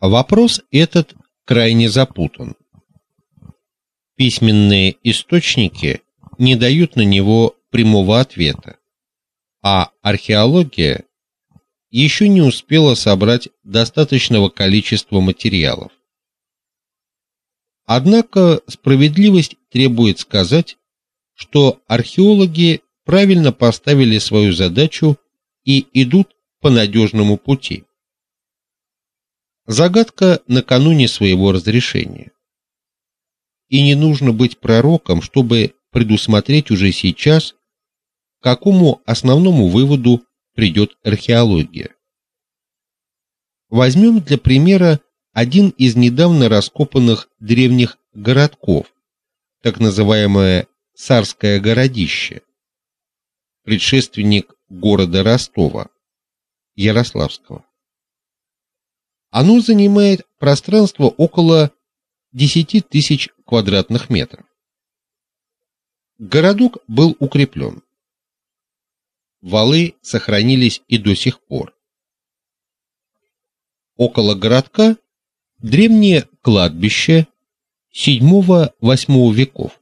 Вопрос этот крайне запутан. Письменные источники не дают на него прямого ответа, а археология еще не успела собрать достаточного количества материалов. Однако справедливость требует сказать, что археологи правильно поставили свою задачу и идут по надежному пути. Загадка накануне своего разрешения. И не нужно быть пророком, чтобы предусмотреть уже сейчас, к какому основному выводу придет археология. Возьмем для примера один из недавно раскопанных древних городков, так называемое Царское городище, предшественник города Ростова, Ярославского. Оно занимает пространство около 10 тысяч квадратных метров. Городок был укреплен. Валы сохранились и до сих пор. Около городка древнее кладбище VII-VIII веков.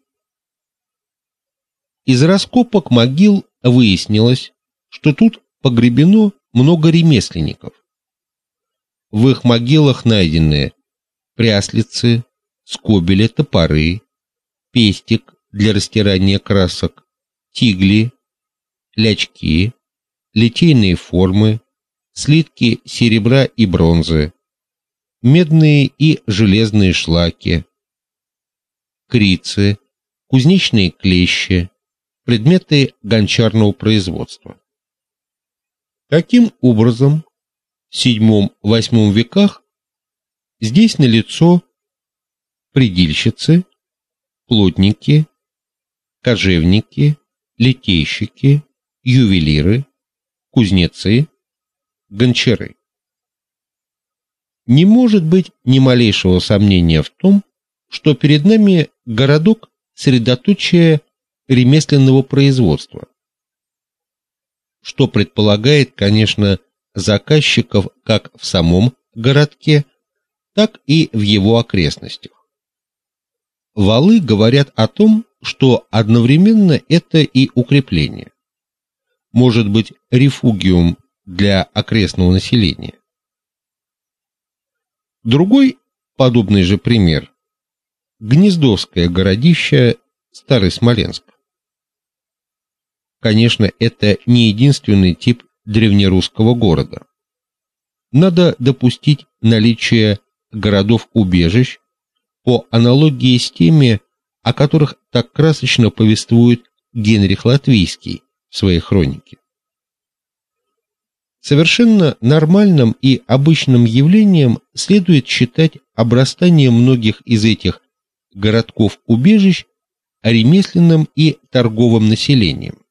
Из раскопок могил выяснилось, что тут погребено много ремесленников. В их могилах найдены пряслицы, скобели, топоры, пестик для растирания красок, тигли, лячки, литейные формы, слитки серебра и бронзы, медные и железные шлаки, крицы, кузнечные клещи, предметы гончарного производства. Таким образом, VII-VIII веках здесь налицо предильщицы, плотники, кожевники, литейщики, ювелиры, кузнецы, гончары. Не может быть ни малейшего сомнения в том, что перед нами городок средоточие ремесленного производства, что предполагает, конечно, заказчиков как в самом городке, так и в его окрестностях. Валы говорят о том, что одновременно это и укрепление. Может быть, рефугиум для окрестного населения. Другой подобный же пример Гнездовское городище Старый Смоленск. Конечно, это не единственный тип древнерусского города. Надо допустить наличие городов-убежищ по аналогии с теми, о которых так красочно повествует Генрих Латвийский в своей хронике. Совершенно нормальным и обычным явлением следует считать обрастание многих из этих городков-убежищ ремесленным и торговым населением.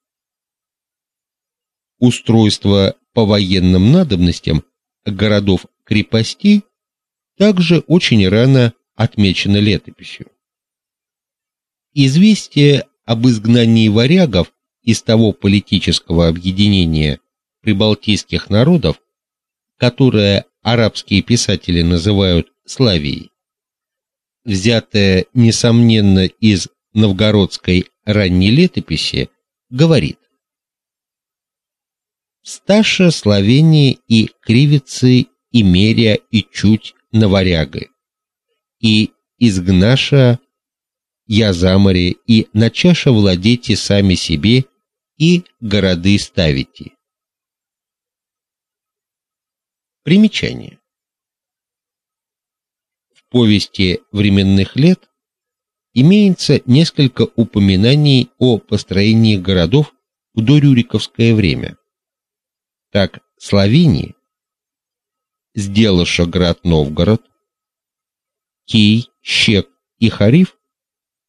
Устройство по военным надобностям городов-крепостей также очень рано отмечено летописью. Известие об изгнании варягов из того политического объединения прибалтийских народов, которое арабские писатели называют Славией, взятое несомненно из новгородской ранней летописи, говорит: Сташа Словении и Кривицы и Мерия и чуть на варягы, и изгнаша я за море и начаша владейте сами себе и городы ставите. Примечание. В повести временных лет имеется несколько упоминаний о построении городов в дорюриковское время. Так, Словения сделаша град Новгород, Кий, Щек и Хариф.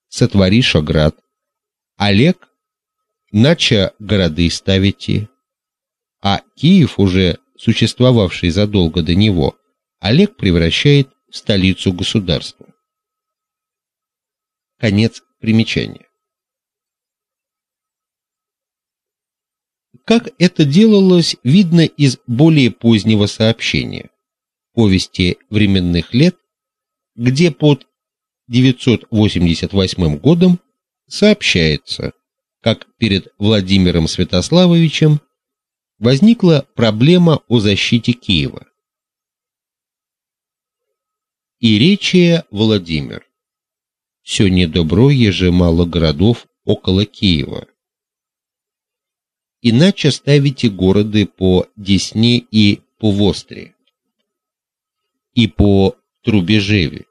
Сотвориша град, Олег. Нача городы ставите, а Киев уже существовавший задолго до него, Олег превращает в столицу государства. Конец примечания. Как это делалось, видно из более позднего сообщения. повести временных лет, где под 988 годом сообщается, как перед Владимиром Святославовичем возникла проблема о защите Киева. И речия Владимир. Все недобро еже мало городов около Киева. Иначе ставите города по Десне и по Востре, и по Трубежеве,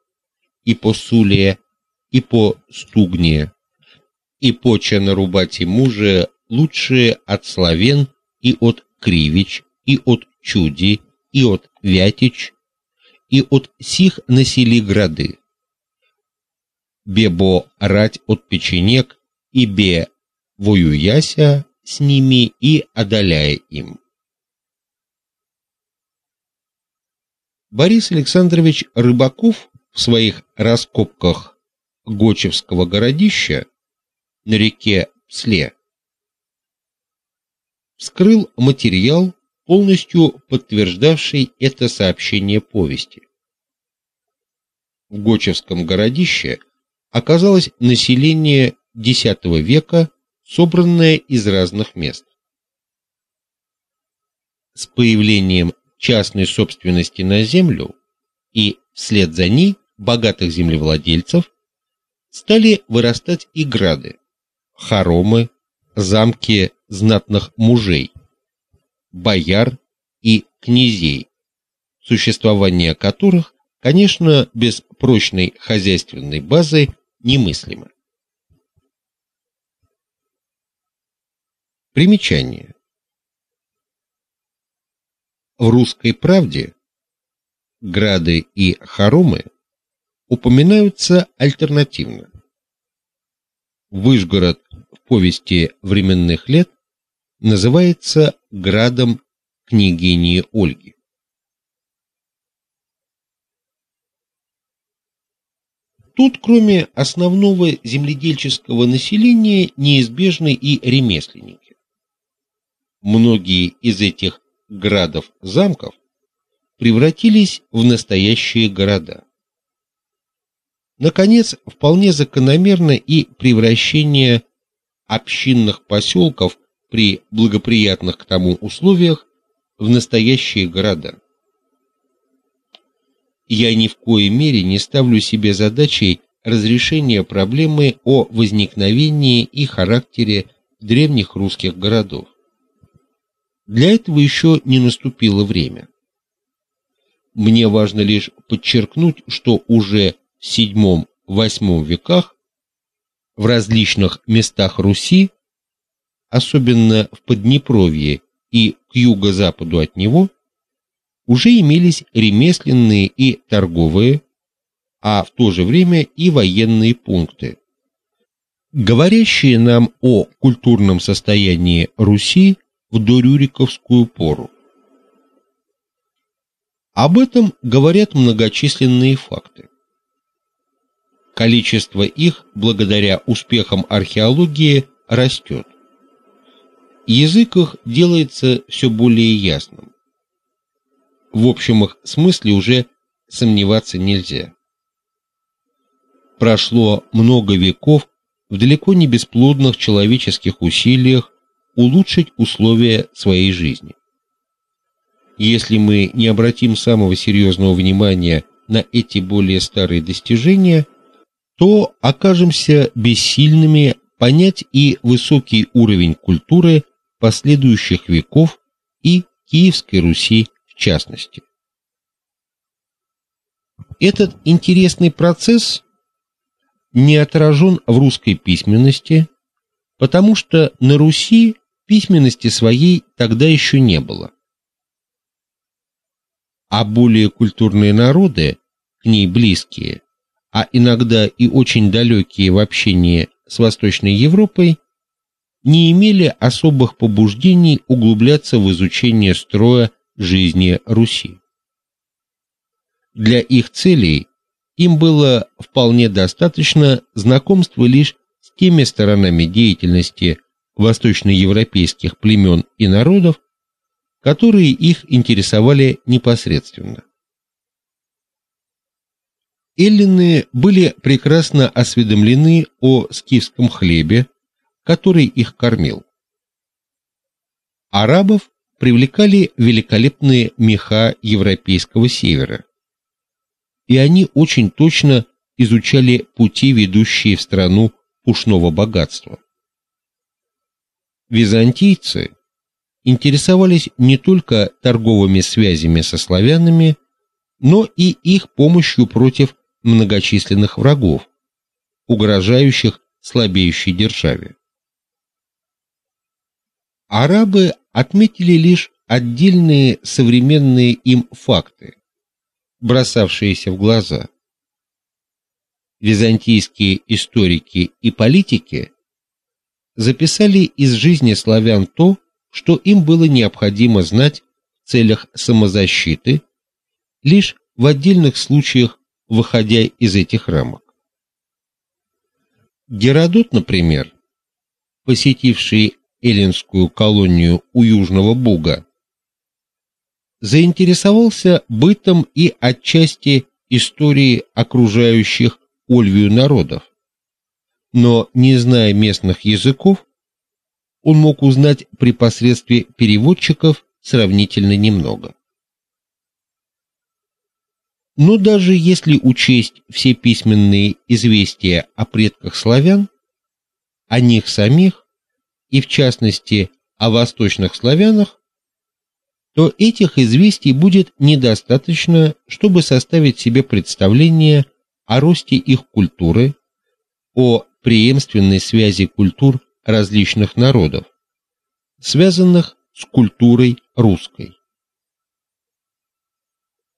и по Суле, и по Стугне, и по Чанарубате муже лучшие от славян и от Кривич, и от Чуди, и от Вятич, и от сих насели грады. Бебо рать от печенек, и бе воюяся с ними и одоляя им. Борис Александрович Рыбаков в своих раскопках Гочевского городища на реке Сле вскрыл материал, полностью подтверждавший это сообщение повести. В Гочевском городище оказалось население X века, собранное из разных мест. С появлением частной собственности на землю и вслед за ней богатых землевладельцев стали вырастать и грады, хоромы, замки знатных мужей, бояр и князей, существование которых, конечно, без прочной хозяйственной базы немыслимо. Примечание. В русской правде грады и хоромы упоминаются альтернативно. Выжгород в повести временных лет называется градом княгини Ольги. Тут, кроме основного земледельческого населения, неизбежны и ремесленники. Многие из этих градов-замков превратились в настоящие города. Наконец, вполне закономерно и превращение общинных поселков при благоприятных к тому условиях в настоящие города. Я ни в коей мере не ставлю себе задачей разрешения проблемы о возникновении и характере древних русских городов. Для этого еще не наступило время. Мне важно лишь подчеркнуть, что уже в VII-VIII веках в различных местах Руси особенно в Поднепровье и к юго-западу от него, уже имелись ремесленные и торговые, а в то же время и военные пункты, говорящие нам о культурном состоянии Руси в дорюриковскую пору. Об этом говорят многочисленные факты. Количество их, благодаря успехам археологии, растет язык их делается все более ясным. В общем их смысле уже сомневаться нельзя. Прошло много веков в далеко не бесплодных человеческих усилиях улучшить условия своей жизни. Если мы не обратим самого серьезного внимания на эти более старые достижения, то окажемся бессильными понять и высокий уровень культуры последующих веков и Киевской Руси в частности. Этот интересный процесс не отражен в русской письменности, потому что на Руси письменности своей тогда еще не было. А более культурные народы, к ней близкие, а иногда и очень далекие в общении с Восточной Европой, не имели особых побуждений углубляться в изучение строя жизни Руси. Для их целей им было вполне достаточно знакомства лишь с теми сторонами деятельности восточноевропейских племен и народов, которые их интересовали непосредственно. эллины были прекрасно осведомлены о скифском хлебе, который их кормил. Арабов привлекали великолепные меха европейского севера. И они очень точно изучали пути, ведущие в страну пушного богатства. Византийцы интересовались не только торговыми связями со славянами, но и их помощью против многочисленных врагов, угрожающих слабеющей державе. Арабы отметили лишь отдельные современные им факты, бросавшиеся в глаза. Византийские историки и политики записали из жизни славян то, что им было необходимо знать в целях самозащиты, лишь в отдельных случаях выходя из этих рамок. Геродот, например, посетивший эллинскую колонию у Южного Буга, заинтересовался бытом и отчасти историей окружающих Ольвию народов. Но не зная местных языков, он мог узнать при посредстве переводчиков сравнительно немного. Но даже если учесть все письменные известия о предках славян, о них самих и в частности о восточных славянах, то этих известий будет недостаточно, чтобы составить себе представление о росте их культуры, о преемственной связи культур различных народов, связанных с культурой русской.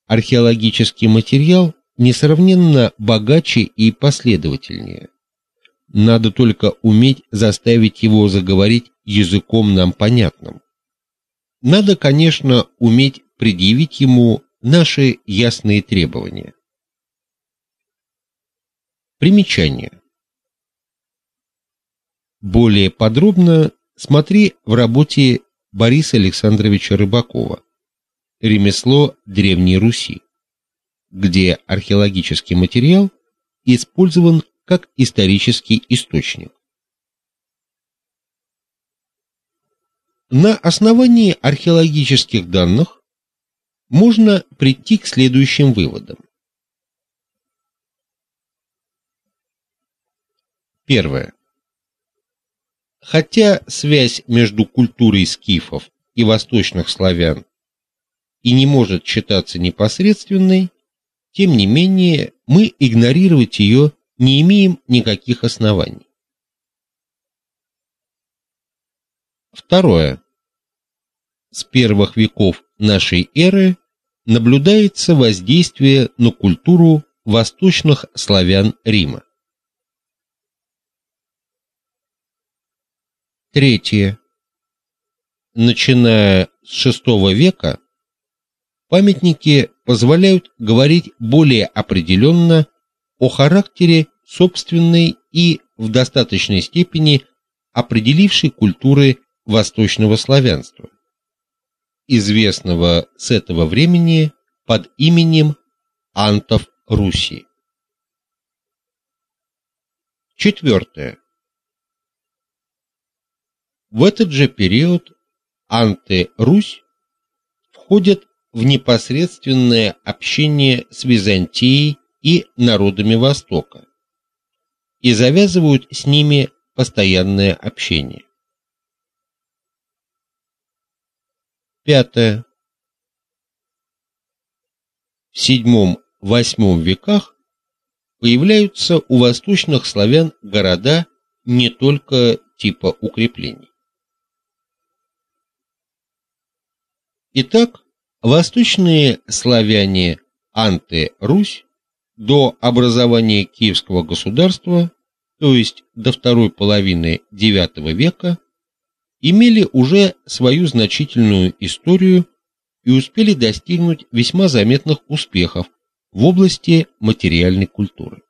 Археологический материал несравненно богаче и последовательнее. Надо только уметь заставить его заговорить языком нам понятным. Надо, конечно, уметь предъявить ему наши ясные требования. Примечание. Более подробно смотри в работе Бориса Александровича Рыбакова Ремесло Древней Руси, где археологический материал использован как исторический источник. На основании археологических данных можно прийти к следующим выводам. Первое. Хотя связь между культурой скифов и восточных славян и не может считаться непосредственной, тем не менее мы игнорировать ее не имеем никаких оснований. Второе. С первых веков нашей эры наблюдается воздействие на культуру восточных славян Рима. Третье. Начиная с VI века памятники позволяют говорить более определенно о характере собственной и в достаточной степени определившей культуры восточного славянства, известного с этого времени под именем антов Руси. Четвертое. В этот же период анты-Русь входят в непосредственное общение с Византией и народами Востока и завязывают с ними постоянное общение. Пятое. В VII-VIII веках появляются у восточных славян города не только типа укреплений. Итак, Восточные славяне Анты-Русь до образования Киевского государства, то есть до второй половины IX века, имели уже свою значительную историю и успели достигнуть весьма заметных успехов в области материальной культуры.